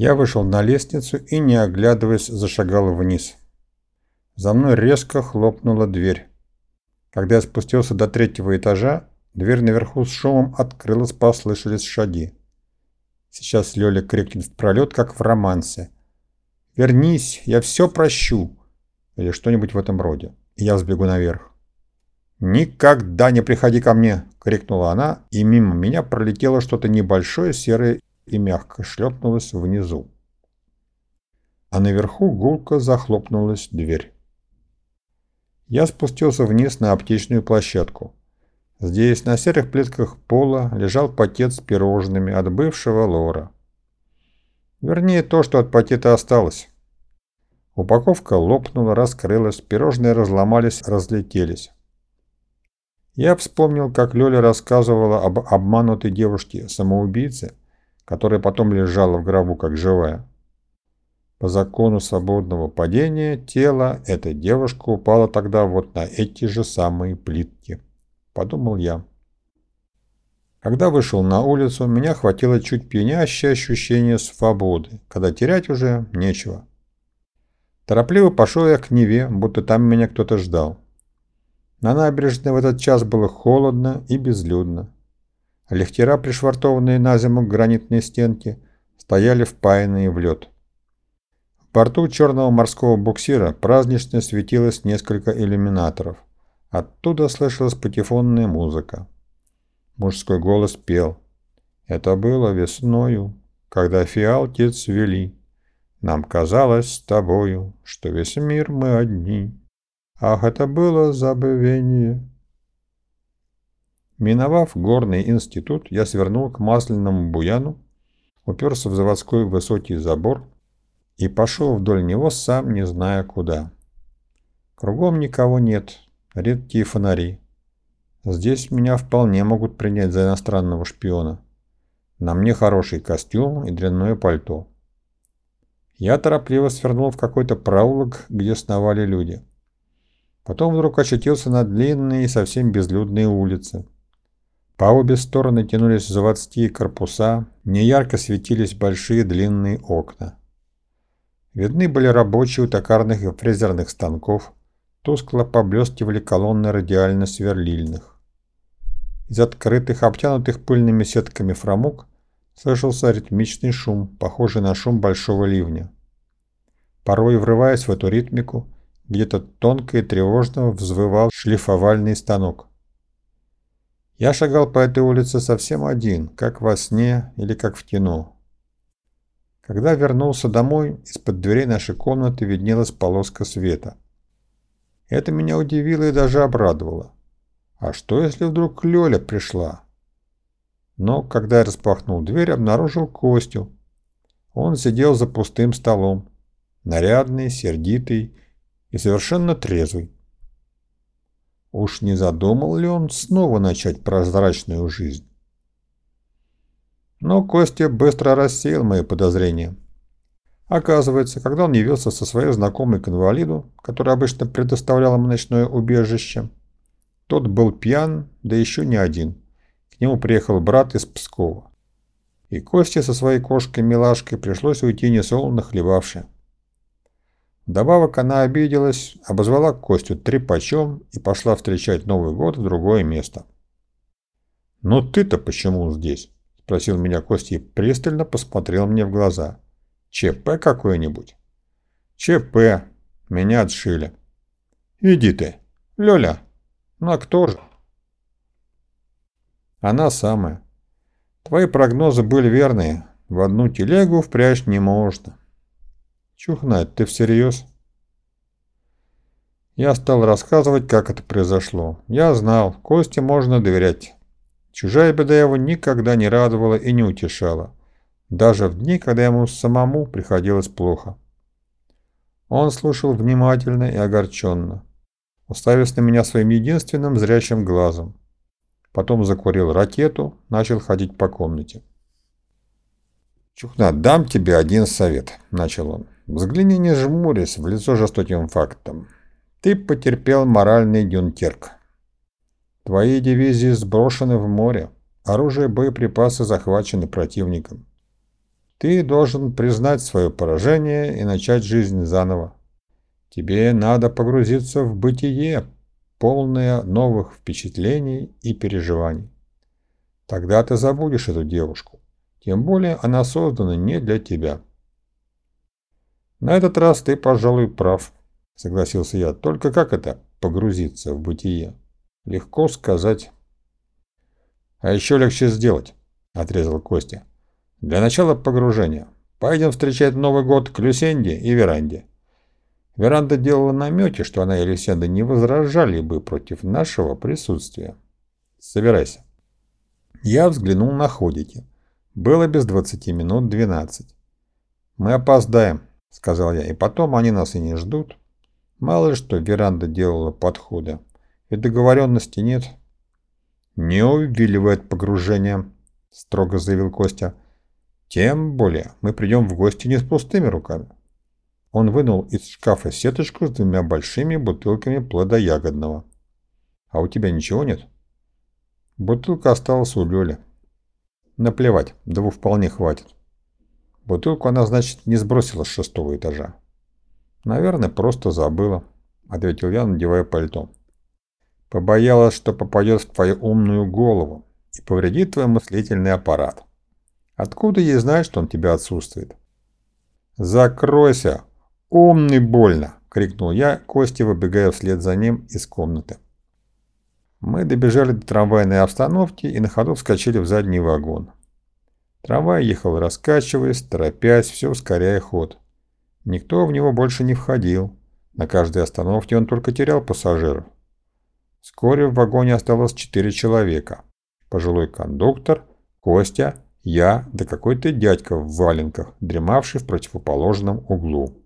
Я вышел на лестницу и, не оглядываясь, зашагал вниз. За мной резко хлопнула дверь. Когда я спустился до третьего этажа, дверь наверху с шумом открылась, послышались шаги. Сейчас Лёля крикнет в пролет, как в романсе. «Вернись, я все прощу!» Или что-нибудь в этом роде. И я взбегу наверх. «Никогда не приходи ко мне!» — крикнула она, и мимо меня пролетело что-то небольшое, серое и мягко шлепнулось внизу. А наверху гулко захлопнулась дверь. Я спустился вниз на аптечную площадку. Здесь, на серых плитках пола, лежал пакет с пирожными от бывшего лора. Вернее, то, что от пакета осталось. Упаковка лопнула, раскрылась, пирожные разломались, разлетелись. Я вспомнил, как Лёля рассказывала об обманутой девушке-самоубийце, которая потом лежала в гробу как живая. По закону свободного падения тела эта девушка упала тогда вот на эти же самые плитки, подумал я. Когда вышел на улицу, меня хватило чуть пьянящее ощущение свободы, когда терять уже нечего. Торопливо пошел я к Неве, будто там меня кто-то ждал. На набережной в этот час было холодно и безлюдно. Лехтера, пришвартованные на зиму к гранитной стенке, стояли впаянные в лед. В порту черного морского буксира празднично светилось несколько иллюминаторов. Оттуда слышалась патефонная музыка. Мужской голос пел. Это было весною, когда фиалки цвели. Нам казалось с тобою, что весь мир мы одни. Ах, это было забвение. Миновав горный институт, я свернул к масляному буяну, уперся в заводской высокий забор и пошел вдоль него, сам не зная куда. Кругом никого нет, редкие фонари. Здесь меня вполне могут принять за иностранного шпиона. На мне хороший костюм и дрянное пальто. Я торопливо свернул в какой-то проулок, где сновали люди. Потом вдруг очутился на длинные и совсем безлюдные улицы. По обе стороны тянулись заводские корпуса, неярко светились большие длинные окна. Видны были рабочие у токарных и фрезерных станков, тускло поблескивали колонны радиально-сверлильных. Из открытых, обтянутых пыльными сетками фрамуг слышался ритмичный шум, похожий на шум большого ливня. Порой, врываясь в эту ритмику, где-то тонко и тревожно взвывал шлифовальный станок. Я шагал по этой улице совсем один, как во сне или как в кино. Когда вернулся домой, из-под дверей нашей комнаты виднелась полоска света. Это меня удивило и даже обрадовало. А что, если вдруг Лёля пришла? Но, когда я распахнул дверь, обнаружил Костю. Он сидел за пустым столом, нарядный, сердитый и совершенно трезвый. Уж не задумал ли он снова начать прозрачную жизнь? Но Костя быстро рассеял мои подозрения. Оказывается, когда он явился со своей знакомой к инвалиду, который обычно предоставлял ему ночное убежище, тот был пьян, да еще не один. К нему приехал брат из Пскова. И Косте со своей кошкой-милашкой пришлось уйти несолоно хлебавши. Вдобавок она обиделась, обозвала Костю трепачом и пошла встречать Новый год в другое место. «Ну ты-то почему здесь?» – спросил меня Костя и пристально посмотрел мне в глаза. «ЧП какой-нибудь?» «ЧП. Меня отшили». «Иди ты. Лёля, ну а кто же? Она самая. Твои прогнозы были верные. В одну телегу впрячь не можно. Чухнать, ты всерьез? Я стал рассказывать, как это произошло. Я знал, Косте можно доверять. Чужая беда его никогда не радовала и не утешала. Даже в дни, когда ему самому приходилось плохо. Он слушал внимательно и огорченно уставясь на меня своим единственным зрячим глазом. Потом закурил ракету, начал ходить по комнате. «Чухна, дам тебе один совет», — начал он. «Взгляни, не жмурясь, в лицо жестоким фактом. Ты потерпел моральный дюнкерк. Твои дивизии сброшены в море, оружие и боеприпасы захвачены противником. Ты должен признать свое поражение и начать жизнь заново. Тебе надо погрузиться в бытие, полное новых впечатлений и переживаний. Тогда ты забудешь эту девушку. Тем более она создана не для тебя. На этот раз ты, пожалуй, прав, согласился я. Только как это погрузиться в бытие? Легко сказать. А еще легче сделать, отрезал Костя. Для начала погружения. Пойдем встречать Новый год к Люсенде и Веранде. Веранда делала намеки, что она и Люсенда не возражали бы против нашего присутствия. Собирайся. Я взглянул на ходики. Было без 20 минут 12. «Мы опоздаем», — сказал я, — «и потом они нас и не ждут. Мало ли что веранда делала подходы, и договоренности нет». «Не увиливает погружение», — строго заявил Костя. «Тем более мы придем в гости не с пустыми руками». Он вынул из шкафа сеточку с двумя большими бутылками плодоягодного. «А у тебя ничего нет?» Бутылка осталась у Лёли. Наплевать, двух вполне хватит. Бутылку она, значит, не сбросила с шестого этажа. Наверное, просто забыла, ответил я, надевая пальто. Побоялась, что попадет в твою умную голову и повредит твой мыслительный аппарат. Откуда ей знать, что он тебя отсутствует? «Закройся! Умный больно!» — крикнул я, Кости выбегая вслед за ним из комнаты. Мы добежали до трамвайной остановки и на ходу вскочили в задний вагон. Трамвай ехал раскачиваясь, торопясь, все ускоряя ход. Никто в него больше не входил. На каждой остановке он только терял пассажиров. Вскоре в вагоне осталось четыре человека. Пожилой кондуктор, Костя, я да какой-то дядька в валенках, дремавший в противоположном углу.